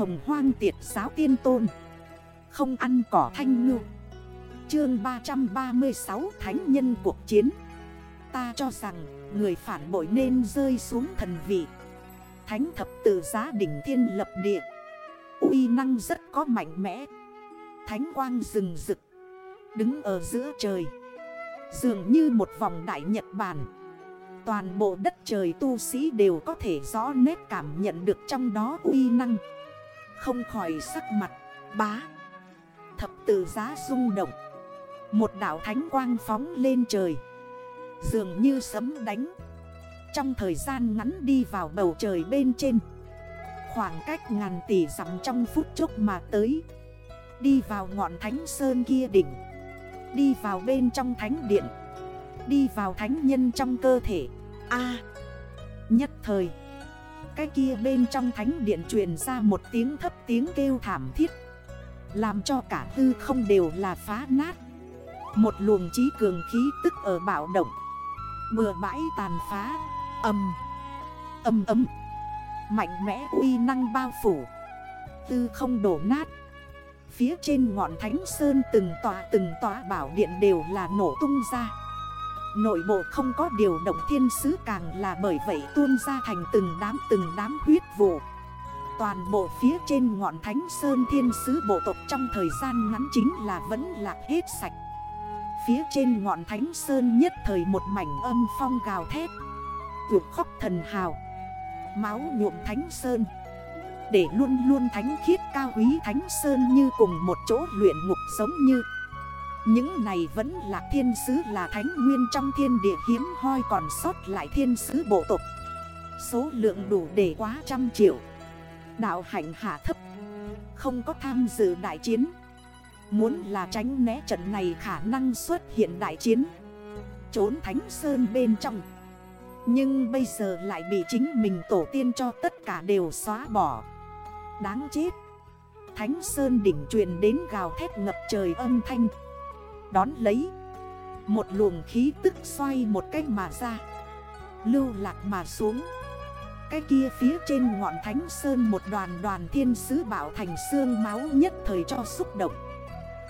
hồng hoang tiệt giáo tiên tôn. Không ăn cỏ thanh ngư. Chương 336 Thánh nhân cuộc chiến. Ta cho rằng, người phản bội nên rơi xuống thần vị. Thánh thập tự giá đỉnh thiên lập địa. Uy năng rất có mạnh mẽ. Thánh quang rừng rực. Đứng ở giữa trời. Dường như một vòng đại Nhật Bản. Toàn bộ đất trời tu sĩ đều có thể rõ nét cảm nhận được trong đó uy năng. Không khỏi sắc mặt. Bá. Thập tự giá rung động. Một đảo thánh quang phóng lên trời. Dường như sấm đánh. Trong thời gian ngắn đi vào bầu trời bên trên. Khoảng cách ngàn tỷ dặm trong phút chốc mà tới. Đi vào ngọn thánh sơn kia đỉnh. Đi vào bên trong thánh điện. Đi vào thánh nhân trong cơ thể. A. Nhất thời cái kia bên trong thánh điện truyền ra một tiếng thấp tiếng kêu thảm thiết. Làm cho cả tư không đều là phá nát. Một luồng trí cường khí tức ở bạo động. Bừa bãi tàn phá. Âm. Âm ấm. Mạnh mẽ uy năng bao phủ. Tư không đổ nát. Phía trên ngọn thánh sơn từng tòa từng tòa bảo điện đều là nổ tung ra. Nội bộ không có điều động thiên sứ càng là bởi vậy tuôn ra thành từng đám từng đám huyết vụ. Toàn bộ phía trên ngọn thánh sơn thiên sứ bộ tộc trong thời gian ngắn chính là vẫn lạc hết sạch. Phía trên ngọn thánh sơn nhất thời một mảnh âm phong gào thét. Vượt khóc thần hào. Máu nhuộm thánh sơn. Để luôn luôn thánh khiết cao quý thánh sơn như cùng một chỗ luyện ngục giống như những này vẫn là thiên sứ là thánh nguyên trong thiên địa hiếm hoi còn sót lại thiên sứ bộ tộc. Số lượng đủ để quá trăm triệu. Đạo hạnh hạ thấp. Không có tham dự đại chiến. Muốn là tránh né trận này khả năng xuất hiện đại chiến. Trốn thánh sơn bên trong. Nhưng bây giờ lại bị chính mình tổ tiên cho tất cả đều xóa bỏ. Đáng chết. Thánh Sơn đỉnh truyền đến gào thét ngập trời âm thanh. Đón lấy. Một luồng khí tức xoay một cách mà ra. Lưu lạc mà xuống. Cái kia phía trên ngọn thánh sơn một đoàn đoàn thiên sứ bảo thành xương máu nhất thời cho xúc động.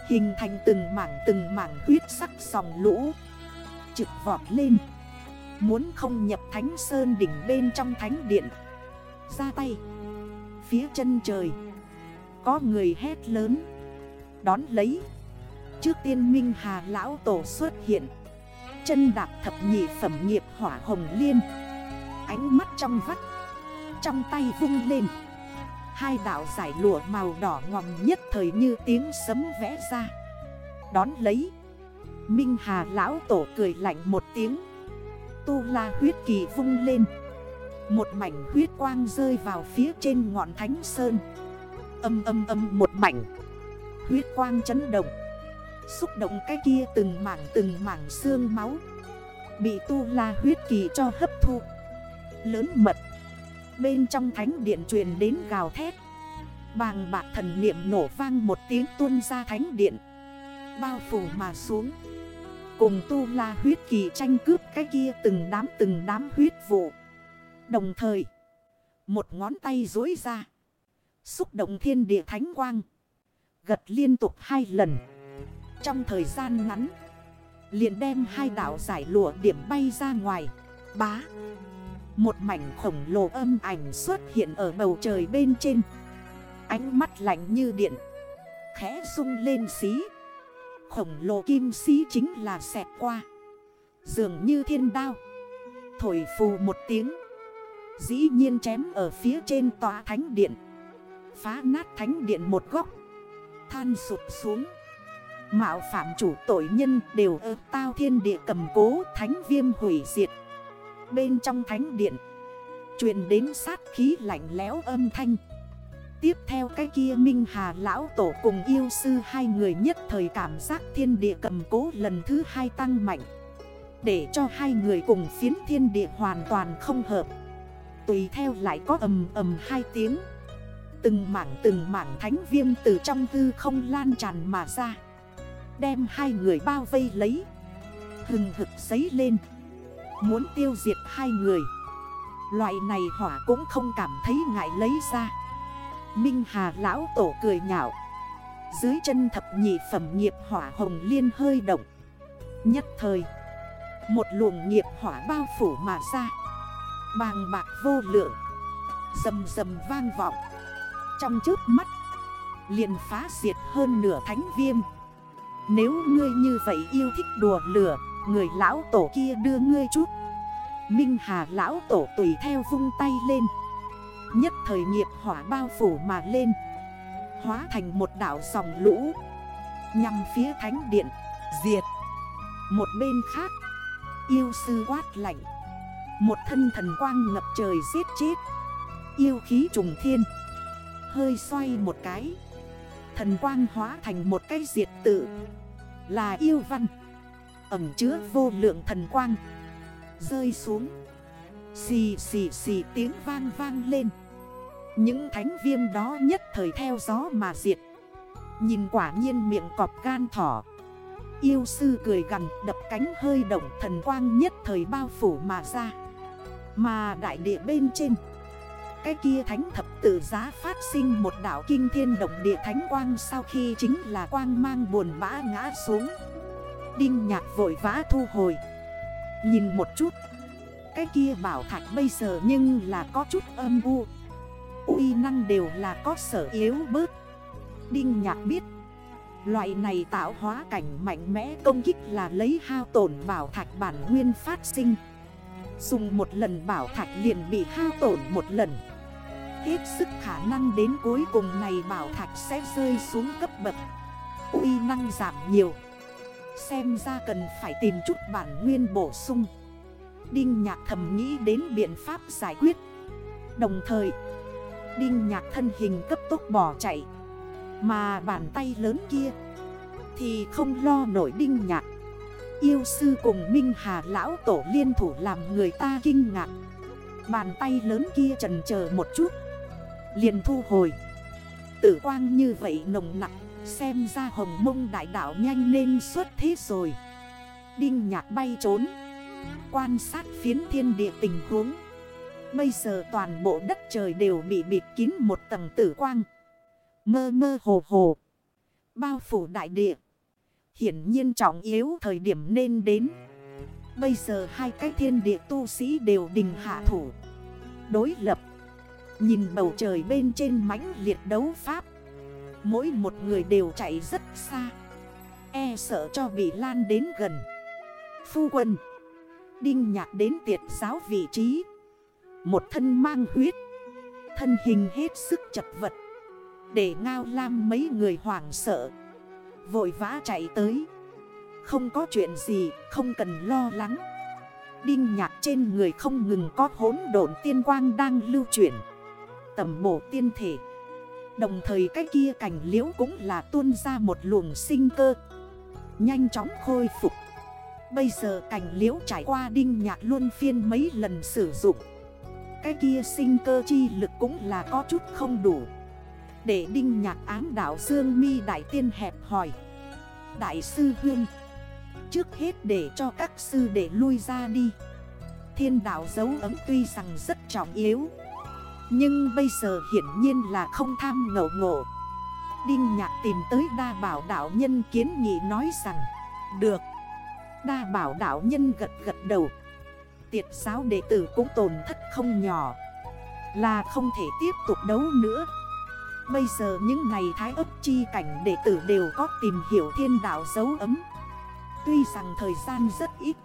Hình thành từng mảng từng mảng huyết sắc sòng lũ. Trực vọt lên. Muốn không nhập thánh sơn đỉnh bên trong thánh điện. Ra tay. Phía chân trời. Có người hét lớn. Đón lấy. Trước tiên Minh Hà Lão Tổ xuất hiện. Chân đạp thập nhị phẩm nghiệp hỏa hồng liên. Ánh mắt trong vắt. Trong tay vung lên. Hai đảo giải lụa màu đỏ ngòm nhất thời như tiếng sấm vẽ ra. Đón lấy. Minh Hà Lão Tổ cười lạnh một tiếng. Tu la huyết kỳ vung lên. Một mảnh huyết quang rơi vào phía trên ngọn thánh sơn. Âm âm âm một mảnh. Huyết quang chấn động. Xúc động cái kia từng mảng từng mảng xương máu. Bị tu la huyết kỳ cho hấp thu. Lớn mật. Bên trong thánh điện truyền đến gào thét. Bàng bạc thần niệm nổ vang một tiếng tuôn ra thánh điện. Bao phủ mà xuống. Cùng tu la huyết kỳ tranh cướp cái kia từng đám từng đám huyết vụ. Đồng thời, Một ngón tay dối ra. Xúc động thiên địa thánh quang. Gật liên tục hai lần. Trong thời gian ngắn, liền đem hai đảo giải lụa điểm bay ra ngoài. Bá, Một mảnh khổng lồ âm ảnh xuất hiện ở bầu trời bên trên. Ánh mắt lạnh như điện, Khẽ sung lên xí. Khổng lồ kim xí chính là xẹt qua. Dường như thiên đao, Thổi phù một tiếng. Dĩ nhiên chém ở phía trên tòa thánh điện, Phá nát thánh điện một góc, Than sụp xuống. Mạo phạm chủ tội nhân đều ơ tao thiên địa cầm cố thánh viêm hủy diệt. Bên trong thánh điện, truyền đến sát khí lạnh lẽo âm thanh. Tiếp theo cái kia Minh Hà Lão Tổ cùng yêu sư hai người nhất thời cảm giác thiên địa cầm cố lần thứ hai tăng mạnh. Để cho hai người cùng phiến thiên địa hoàn toàn không hợp. Tùy theo lại có ầm ầm hai tiếng. Từng mảng từng mảng thánh viêm từ trong hư không lan tràn mà ra. Đem hai người bao vây lấy. Hừng hực giấy lên. Muốn tiêu diệt hai người. Loại này hỏa cũng không cảm thấy ngại lấy ra. Minh Hà lão tổ cười nhạo. Dưới chân thập nhị phẩm nghiệp hỏa hồng liên hơi động. Nhất thời, Một luồng nghiệp hỏa bao phủ mà ra. Bàng bạc vô lượng. Dầm dầm vang vọng. Trong trước mắt, liền phá diệt hơn nửa thánh viêm. Nếu ngươi như vậy yêu thích đùa lửa, Người lão tổ kia đưa ngươi chút. Minh Hà lão tổ tùy theo vung tay lên. Nhất thời nghiệp hỏa bao phủ mà lên. Hóa thành một đảo dòng lũ. Nhằm phía thánh điện, Diệt. Một bên khác, Yêu sư quát lạnh. Một thân thần quang ngập trời giết chết. Yêu khí trùng thiên. Hơi xoay một cái. Thần quang hóa thành một cái diệt tự, Là yêu văn. Ẩm chứa vô lượng thần quang, Rơi xuống. Xì xì xì tiếng vang vang lên. Những thánh viêm đó nhất thời theo gió mà diệt. Nhìn quả nhiên miệng cọp gan thỏ. Yêu sư cười gần đập cánh hơi động, thần quang nhất thời bao phủ mà ra. Mà đại địa bên trên cái kia thánh thập tự giá phát sinh một đảo kinh thiên động địa thánh quang Sau khi chính là quang mang buồn bã ngã xuống. Đinh nhạc vội vã thu hồi. Nhìn một chút. Cái kia bảo thạch bây giờ nhưng là có chút âm u. Uy năng đều là có sở yếu bớt. Đinh nhạc biết. Loại này tạo hóa cảnh mạnh mẽ công kích là lấy hao tổn bảo thạch bản nguyên phát sinh. Dùng một lần bảo thạch liền bị hao tổn một lần. Hết sức khả năng đến cuối cùng này bảo thạch sẽ rơi xuống cấp bậc. Uy năng giảm nhiều. Xem ra cần phải tìm chút bản nguyên bổ sung. Đinh nhạc thầm nghĩ đến biện pháp giải quyết. Đồng thời, Đinh nhạc thân hình cấp tốc bỏ chạy. Mà bàn tay lớn kia Thì không lo nổi đinh nhạc. Yêu sư cùng Minh Hà lão tổ liên thủ làm người ta kinh ngạc. Bàn tay lớn kia trần chờ một chút. Liền thu hồi. Tử quang như vậy nồng nặng Xem ra hồng mông đại đảo nhanh nên xuất thế rồi. Đinh nhạc bay trốn. Quan sát phiến thiên địa tình huống. Bây giờ toàn bộ đất trời đều bị bịt kín một tầng tử quang. Mơ mơ hồ hồ. Bao phủ đại địa. Hiển nhiên trọng yếu thời điểm nên đến. Bây giờ hai cái thiên địa tu sĩ đều đình hạ thủ, Đối lập. Nhìn bầu trời bên trên mãnh liệt đấu pháp, Mỗi một người đều chạy rất xa. E sợ cho bị lan đến gần. Phu quân, Đinh nhạc đến tiệt giáo vị trí. Một thân mang huyết, Thân hình hết sức chật vật. Để ngao lam mấy người hoảng sợ. Vội vã chạy tới. Không có chuyện gì, Không cần lo lắng. Đinh nhạc trên người không ngừng có hốn độn tiên quang đang lưu chuyển. Tầm bổ tiên thể. Đồng thời cái kia cảnh liễu cũng là tuôn ra một luồng sinh cơ. Nhanh chóng khôi phục. Bây giờ cảnh liễu trải qua đinh nhạc luôn phiên mấy lần sử dụng. Cái kia sinh cơ chi lực cũng là có chút không đủ. Để đinh nhạc ám đảo Dương mi Đại Tiên hẹp hỏi. Đại sư Huyên Trước hết để cho các sư để lui ra đi. Thiên đảo dấu ấm tuy rằng rất trọng yếu, nhưng bây giờ hiển nhiên là không tham ngộ ngộ. Đinh nhạc tìm tới đa bảo đảo nhân kiến nghị nói rằng, Được. Đa bảo đảo nhân gật gật đầu. Tiệt giáo đệ tử cũng tổn thất không nhỏ, Là không thể tiếp tục đấu nữa. Bây giờ những này thái ấp chi cảnh đệ tử đều có tìm hiểu thiên đạo dấu ấm. Tuy rằng thời gian rất ít,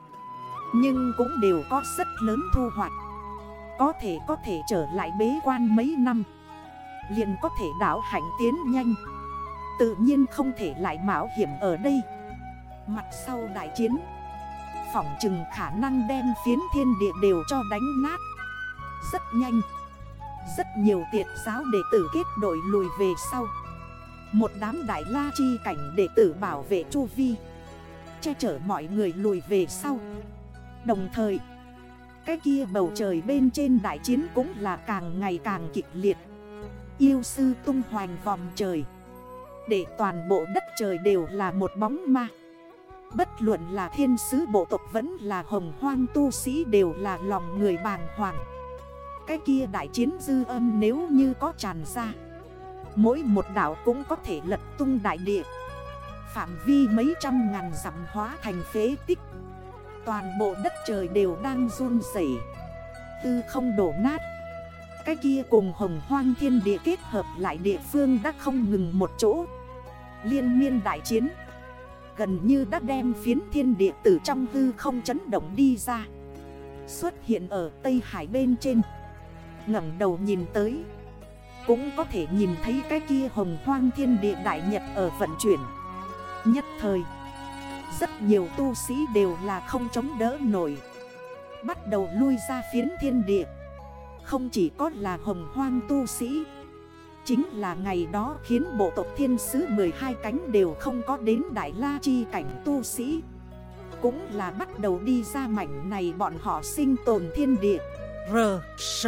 Nhưng cũng đều có rất lớn thu hoạch. Có thể có thể trở lại bế quan mấy năm, liền có thể đảo hạnh tiến nhanh. Tự nhiên không thể lại mạo hiểm ở đây. Mặt sau đại chiến, Phỏng chừng khả năng đem phiến thiên địa đều cho đánh nát. Rất nhanh rất nhiều tiệt giáo đệ tử kết đội lùi về sau. Một đám đại la chi cảnh đệ tử bảo vệ chu vi. Che chở mọi người lùi về sau. Đồng thời, cái kia bầu trời bên trên đại chiến cũng là càng ngày càng kịch liệt. Yêu sư tung hoành vòng trời. Để toàn bộ đất trời đều là một bóng ma. Bất luận là thiên sứ bộ tộc vẫn là hồng hoang tu sĩ đều là lòng người bàng hoàng. Cái kia đại chiến dư âm nếu như có tràn ra. Mỗi một đảo cũng có thể lật tung đại địa. Phạm vi mấy trăm ngàn dặm hóa thành phế tích. Toàn bộ đất trời đều đang run rẩy. Tư không đổ nát. Cái kia cùng hồng hoang thiên địa kết hợp lại địa phương đã không ngừng một chỗ. Liên miên đại chiến. Gần như đã đem phiến thiên địa tử trong hư không chấn động đi ra. Xuất hiện ở Tây Hải bên trên ngẩng đầu nhìn tới. Cũng có thể nhìn thấy cái kia hồng hoang thiên địa đại nhật ở vận chuyển. Nhất thời Rất nhiều tu sĩ đều là không chống đỡ nổi. Bắt đầu lui ra phiến thiên địa. Không chỉ có là hồng hoang tu sĩ Chính là ngày đó khiến bộ tộc thiên sứ 12 cánh đều không có đến Đại La Chi cảnh tu sĩ. Cũng là bắt đầu đi ra mảnh này bọn họ sinh tồn thiên địa. R, S,